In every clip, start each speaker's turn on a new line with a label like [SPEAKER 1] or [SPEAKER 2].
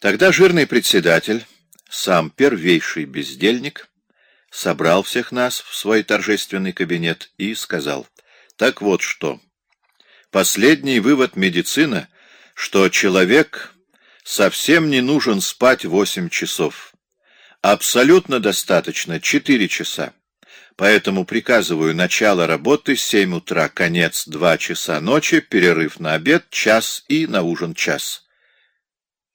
[SPEAKER 1] Тогда жирный председатель, сам первейший бездельник, собрал всех нас в свой торжественный кабинет и сказал, «Так вот что. Последний вывод медицины, что человек совсем не нужен спать восемь часов. Абсолютно достаточно четыре часа. Поэтому приказываю начало работы семь утра, конец два часа ночи, перерыв на обед час и на ужин час».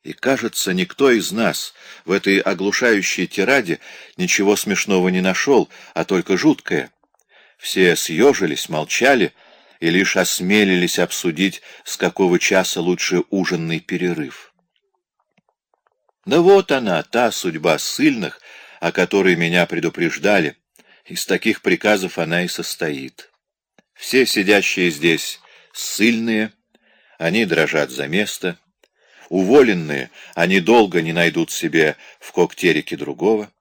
[SPEAKER 1] И, кажется, никто из нас в этой оглушающей тираде ничего смешного не нашел, а только жуткое. Все съежились, молчали и лишь осмелились обсудить, с какого часа лучше ужинный перерыв. Да вот она, та судьба ссыльных, о которой меня предупреждали. Из таких приказов она и состоит. Все сидящие здесь ссыльные, они дрожат за место — Уволенные, они долго не найдут себе в коктерике другого.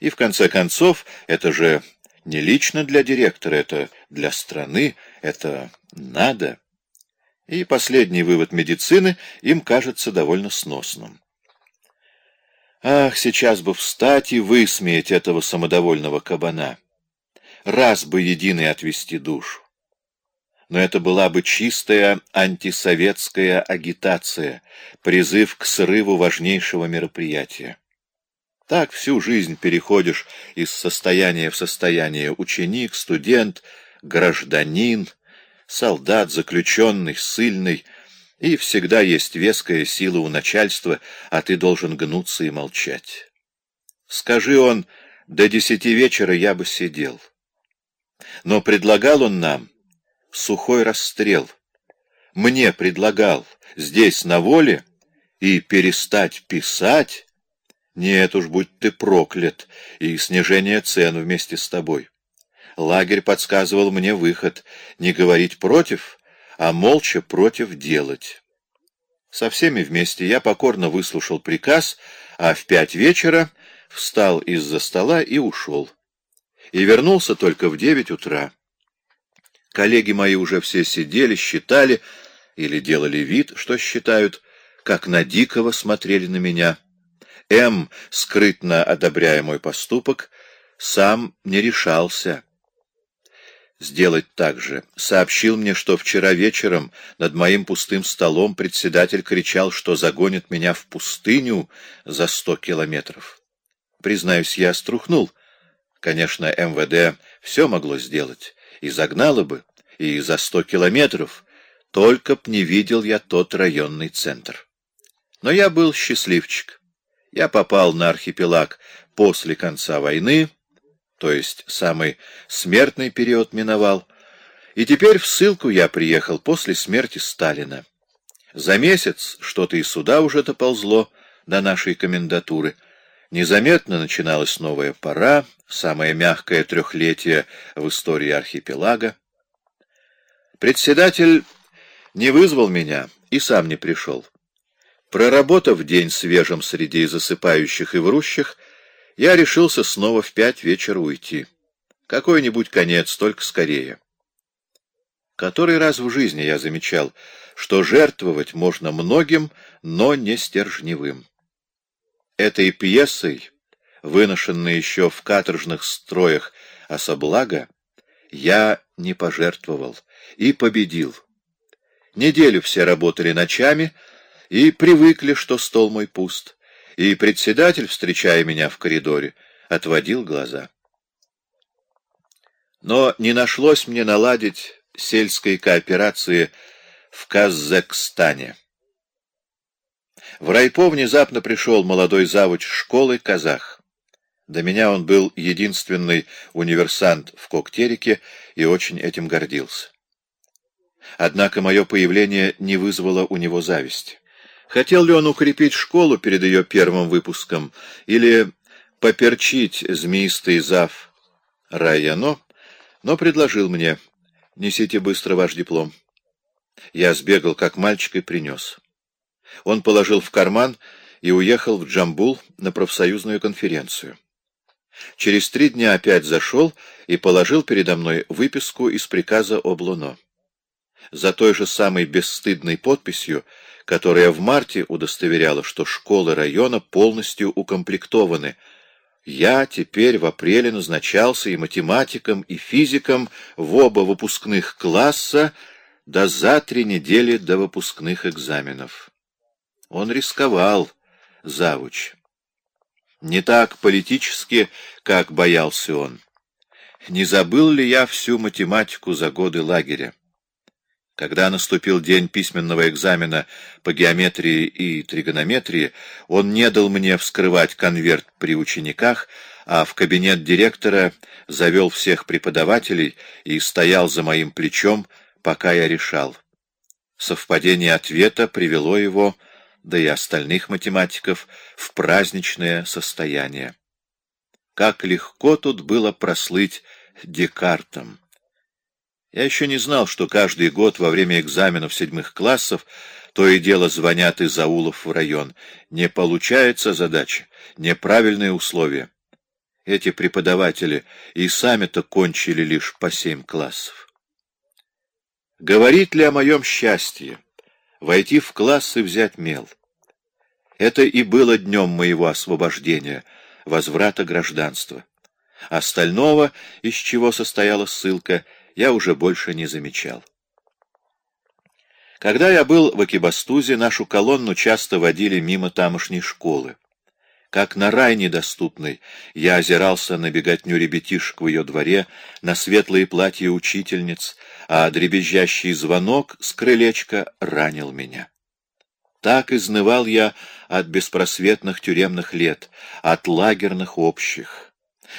[SPEAKER 1] И в конце концов, это же не лично для директора, это для страны, это надо. И последний вывод медицины им кажется довольно сносным. Ах, сейчас бы встать и высмеять этого самодовольного кабана. Раз бы единый отвести душу но это была бы чистая антисоветская агитация, призыв к срыву важнейшего мероприятия. Так всю жизнь переходишь из состояния в состояние ученик, студент, гражданин, солдат, заключенный, ссыльный, и всегда есть веская сила у начальства, а ты должен гнуться и молчать. Скажи он, до десяти вечера я бы сидел. Но предлагал он нам сухой расстрел. Мне предлагал здесь на воле и перестать писать? Нет уж, будь ты проклят, и снижение цен вместе с тобой. Лагерь подсказывал мне выход — не говорить против, а молча против делать. Со всеми вместе я покорно выслушал приказ, а в пять вечера встал из-за стола и ушел. И вернулся только в девять утра. Коллеги мои уже все сидели, считали или делали вид, что считают, как на дикого смотрели на меня. М, скрытно одобряя мой поступок, сам не решался сделать так же. Сообщил мне, что вчера вечером над моим пустым столом председатель кричал, что загонит меня в пустыню за сто километров. Признаюсь, я струхнул. Конечно, МВД все могло сделать и загнала бы, и за сто километров, только б не видел я тот районный центр. Но я был счастливчик. Я попал на архипелаг после конца войны, то есть самый смертный период миновал, и теперь в ссылку я приехал после смерти Сталина. За месяц что-то и сюда уже доползло до нашей комендатуры — Незаметно начиналась новая пора, самое мягкое трехлетие в истории архипелага. Председатель не вызвал меня и сам не пришел. Проработав день свежим среди засыпающих и врущих, я решился снова в пять вечера уйти. Какой-нибудь конец, только скорее. Который раз в жизни я замечал, что жертвовать можно многим, но не стержневым. Этой пьесой, выношенной еще в каторжных строях особлага, я не пожертвовал и победил. Неделю все работали ночами и привыкли, что стол мой пуст, и председатель, встречая меня в коридоре, отводил глаза. Но не нашлось мне наладить сельской кооперации в Казахстане. В райпо внезапно пришел молодой завуч школы казах. До меня он был единственный универсант в Коктерике и очень этим гордился. Однако мое появление не вызвало у него зависти. Хотел ли он укрепить школу перед ее первым выпуском или поперчить змеистый зав Райяно, но предложил мне «Несите быстро ваш диплом». Я сбегал, как мальчик, и принес. Он положил в карман и уехал в Джамбул на профсоюзную конференцию. Через три дня опять зашел и положил передо мной выписку из приказа об Луно. за той же самой бесстыдной подписью, которая в марте удостоверяла, что школы района полностью укомплектованы. Я теперь в апреле назначался и математиком, и физиком в оба выпускных класса до за три недели до выпускных экзаменов. Он рисковал, завуч. Не так политически, как боялся он. Не забыл ли я всю математику за годы лагеря? Когда наступил день письменного экзамена по геометрии и тригонометрии, он не дал мне вскрывать конверт при учениках, а в кабинет директора завел всех преподавателей и стоял за моим плечом, пока я решал. Совпадение ответа привело его, да и остальных математиков, в праздничное состояние. Как легко тут было прослыть Декартом. Я еще не знал, что каждый год во время экзаменов седьмых классов то и дело звонят из аулов в район. Не получается задача, неправильные условия. Эти преподаватели и сами-то кончили лишь по семь классов. Говорит ли о моем счастье? Войти в класс и взять мел. Это и было днем моего освобождения, возврата гражданства. Остального, из чего состояла ссылка, — я уже больше не замечал. Когда я был в Акибастузе, нашу колонну часто водили мимо тамошней школы. Как на рай недоступный, я озирался на беготню ребятишек в ее дворе, на светлые платья учительниц, а дребезжащий звонок с крылечка ранил меня. Так изнывал я от беспросветных тюремных лет, от лагерных общих.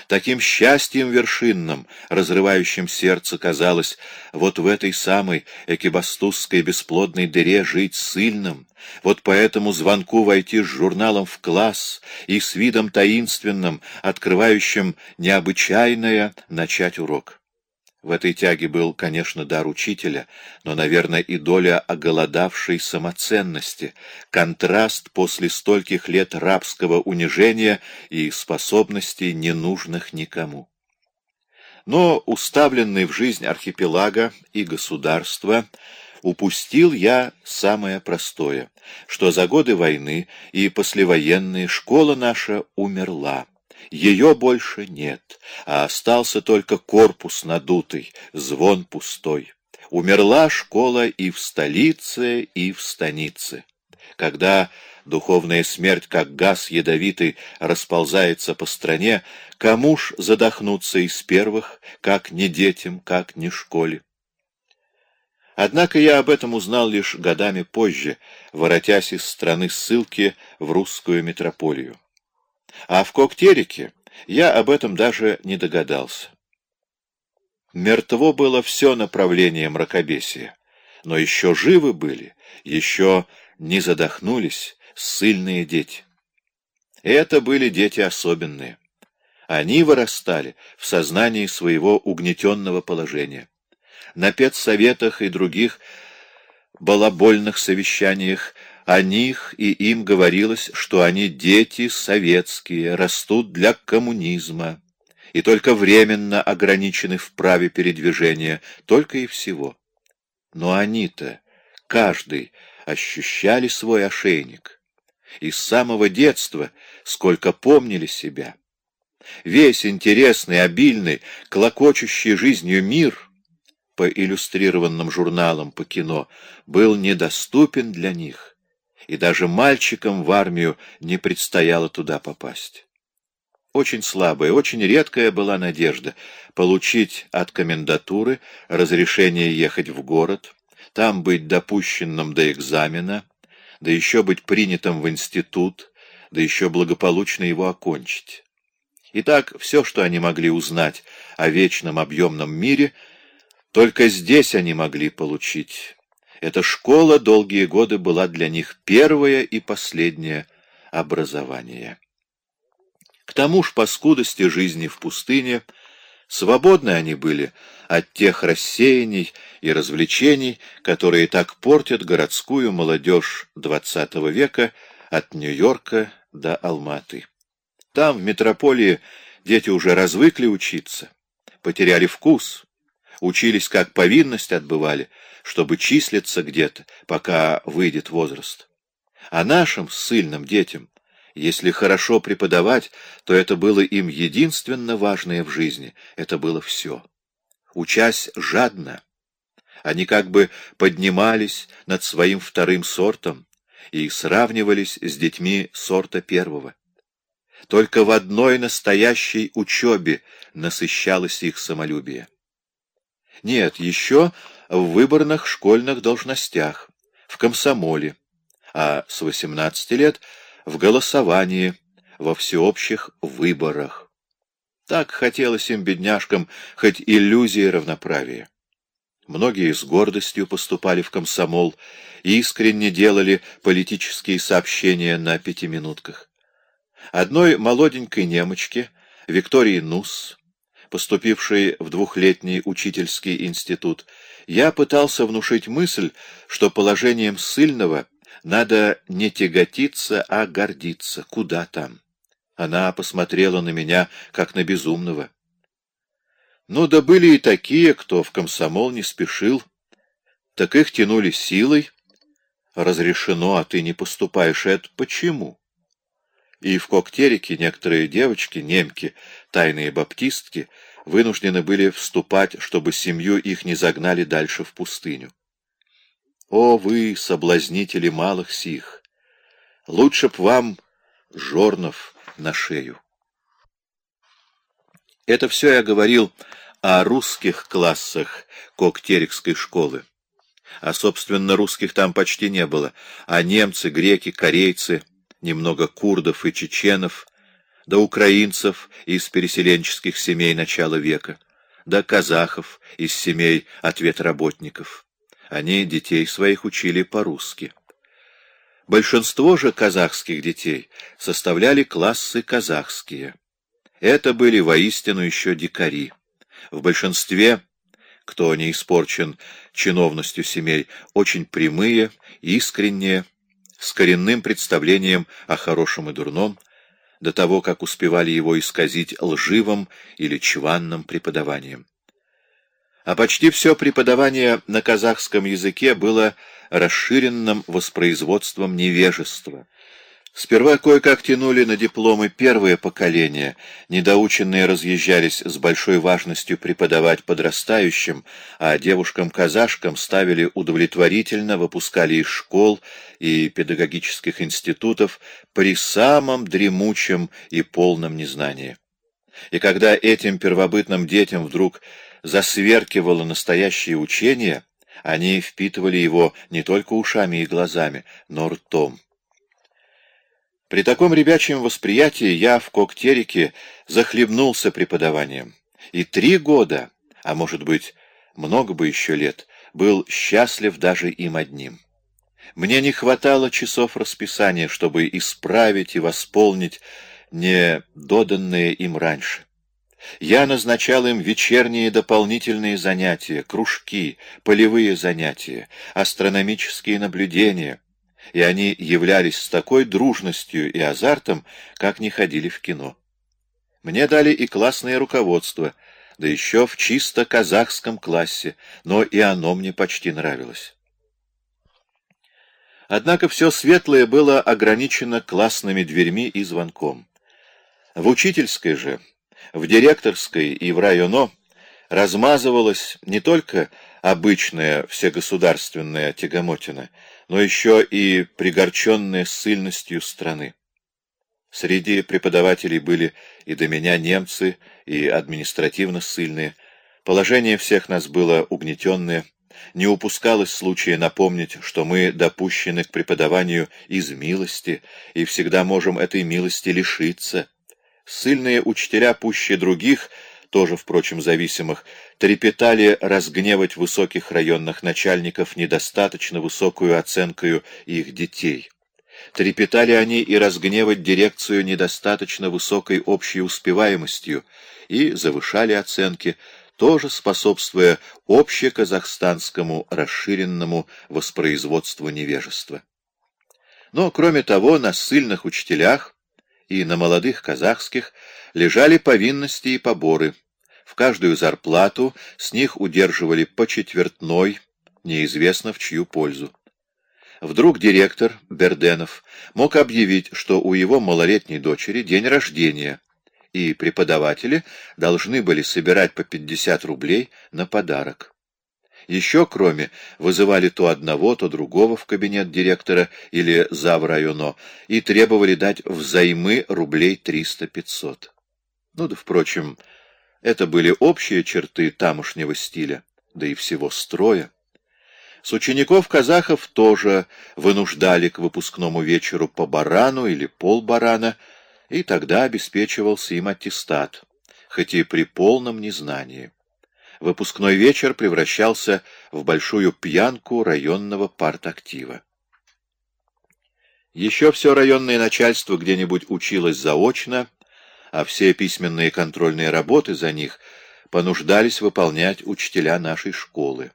[SPEAKER 1] Таким счастьем вершинным, разрывающим сердце, казалось, вот в этой самой экибастузской бесплодной дыре жить сильным, вот по этому звонку войти с журналом в класс и с видом таинственным, открывающим необычайное, начать урок. В этой тяге был, конечно, дар учителя, но, наверное, и доля оголодавшей самоценности, контраст после стольких лет рабского унижения и способностей, ненужных никому. Но уставленный в жизнь архипелага и государства упустил я самое простое, что за годы войны и послевоенные школа наша умерла. Ее больше нет, а остался только корпус надутый, звон пустой. Умерла школа и в столице, и в станице. Когда духовная смерть, как газ ядовитый, расползается по стране, кому ж задохнуться из первых, как не детям, как не школе? Однако я об этом узнал лишь годами позже, воротясь из страны ссылки в русскую метрополию. А в Коктерике я об этом даже не догадался. Мертво было все направление мракобесия, но еще живы были, еще не задохнулись ссыльные дети. Это были дети особенные. Они вырастали в сознании своего угнетенного положения. На педсоветах и других балабольных совещаниях о них и им говорилось, что они дети советские, растут для коммунизма и только временно ограничены в праве передвижения, только и всего. Но они-то, каждый, ощущали свой ошейник. И с самого детства, сколько помнили себя. Весь интересный, обильный, клокочущий жизнью мир — по иллюстрированным журналам по кино был недоступен для них и даже мальчикам в армию не предстояло туда попасть. Очень слабая, очень редкая была надежда получить от комендатуры разрешение ехать в город, там быть допущенным до экзамена, да еще быть принятым в институт, да еще благополучно его окончить. Итак, все, что они могли узнать о вечном объемном мире, только здесь они могли получить эта школа долгие годы была для них первое и последнее образование. К тому ж по скудости жизни в пустыне свободны они были от тех рассеяний и развлечений, которые так портят городскую молодежь XX века от Нью-Йорка до Алматы. Там, в метрополии, дети уже развыкли учиться, потеряли вкус, учились как повинность отбывали, чтобы числиться где-то, пока выйдет возраст. А нашим ссыльным детям, если хорошо преподавать, то это было им единственно важное в жизни, это было все. Учась жадно, они как бы поднимались над своим вторым сортом и сравнивались с детьми сорта первого. Только в одной настоящей учебе насыщалось их самолюбие. Нет, еще в выборных школьных должностях, в комсомоле, а с 18 лет в голосовании, во всеобщих выборах. Так хотелось им, бедняжкам, хоть иллюзии равноправия. Многие с гордостью поступали в комсомол и искренне делали политические сообщения на пятиминутках. Одной молоденькой немочке, Виктории Нус, поступившей в двухлетний учительский институт, я пытался внушить мысль, что положением ссыльного надо не тяготиться, а гордиться. Куда там? Она посмотрела на меня, как на безумного. Ну да были и такие, кто в комсомол не спешил, так их тянули силой. Разрешено, а ты не поступаешь. Это почему? И в Коктерике некоторые девочки, немки, тайные баптистки, вынуждены были вступать, чтобы семью их не загнали дальше в пустыню. О, вы, соблазнители малых сих! Лучше б вам жорнов на шею. Это все я говорил о русских классах Коктерикской школы. А, собственно, русских там почти не было, а немцы, греки, корейцы, немного курдов и чеченов, да украинцев из переселенческих семей начала века, да казахов из семей ответработников. Они детей своих учили по-русски. Большинство же казахских детей составляли классы казахские. Это были воистину еще дикари. В большинстве, кто не испорчен чиновностью семей, очень прямые, искренние, с коренным представлением о хорошем и дурном, до того, как успевали его исказить лживым или чванным преподаванием. А почти все преподавание на казахском языке было расширенным воспроизводством невежества, Сперва кое-как тянули на дипломы первое поколение, недоученные разъезжались с большой важностью преподавать подрастающим, а девушкам-казашкам ставили удовлетворительно, выпускали из школ и педагогических институтов при самом дремучем и полном незнании. И когда этим первобытным детям вдруг засверкивало настоящее учение, они впитывали его не только ушами и глазами, но ртом. При таком ребячьем восприятии я в Коктерике захлебнулся преподаванием. И три года, а может быть, много бы еще лет, был счастлив даже им одним. Мне не хватало часов расписания, чтобы исправить и восполнить недоданные им раньше. Я назначал им вечерние дополнительные занятия, кружки, полевые занятия, астрономические наблюдения — и они являлись с такой дружностью и азартом, как не ходили в кино. Мне дали и классное руководство, да еще в чисто казахском классе, но и оно мне почти нравилось. Однако все светлое было ограничено классными дверьми и звонком. В учительской же, в директорской и в районо размазывалась не только обычная всегосударственная тягомотина, но еще и пригорченная ссыльностью страны. Среди преподавателей были и до меня немцы, и административно ссыльные. Положение всех нас было угнетенное. Не упускалось случая напомнить, что мы допущены к преподаванию из милости, и всегда можем этой милости лишиться. Ссыльные учителя пуще других — тоже, впрочем, зависимых, трепетали разгневать высоких районных начальников недостаточно высокую оценкою их детей. Трепетали они и разгневать дирекцию недостаточно высокой общей успеваемостью и завышали оценки, тоже способствуя общеказахстанскому расширенному воспроизводству невежества. Но, кроме того, на ссыльных учителях и на молодых казахских лежали повинности и поборы, В каждую зарплату с них удерживали по четвертной, неизвестно в чью пользу. Вдруг директор Берденов мог объявить, что у его малолетней дочери день рождения, и преподаватели должны были собирать по 50 рублей на подарок. Еще, кроме, вызывали то одного, то другого в кабинет директора или заврайоно и требовали дать взаймы рублей 300-500. Ну да, впрочем, это были общие черты тамошнего стиля, да и всего строя. С учеников казахов тоже вынуждали к выпускному вечеру по барану или полбарана, и тогда обеспечивался им аттестат, хоть и при полном незнании. Выпускной вечер превращался в большую пьянку районного партактива. Еще все районное начальство где-нибудь училось заочно, а все письменные контрольные работы за них понуждались выполнять учителя нашей школы.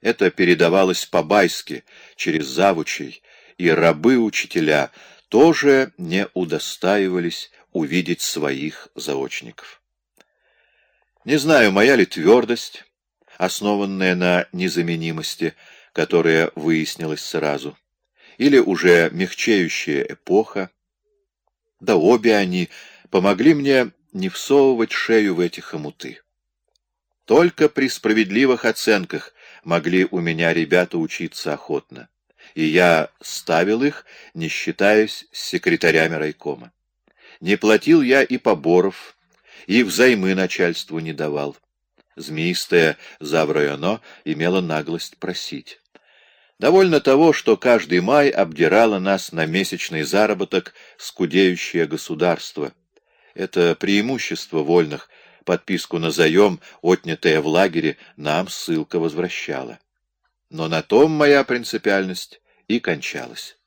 [SPEAKER 1] Это передавалось по-байски, через завучей, и рабы-учителя тоже не удостаивались увидеть своих заочников. Не знаю, моя ли твердость, основанная на незаменимости, которая выяснилась сразу, или уже мягчающая эпоха, да обе они помогли мне не всовывать шею в эти хомуты. Только при справедливых оценках могли у меня ребята учиться охотно, и я ставил их, не считаясь с секретарями райкома. Не платил я и поборов, и взаймы начальству не давал. Змеистая Заврайоно имела наглость просить. Довольно того, что каждый май обдирало нас на месячный заработок скудеющее государство. Это преимущество вольных — подписку на заем, отнятая в лагере, нам ссылка возвращала. Но на том моя принципиальность и кончалась.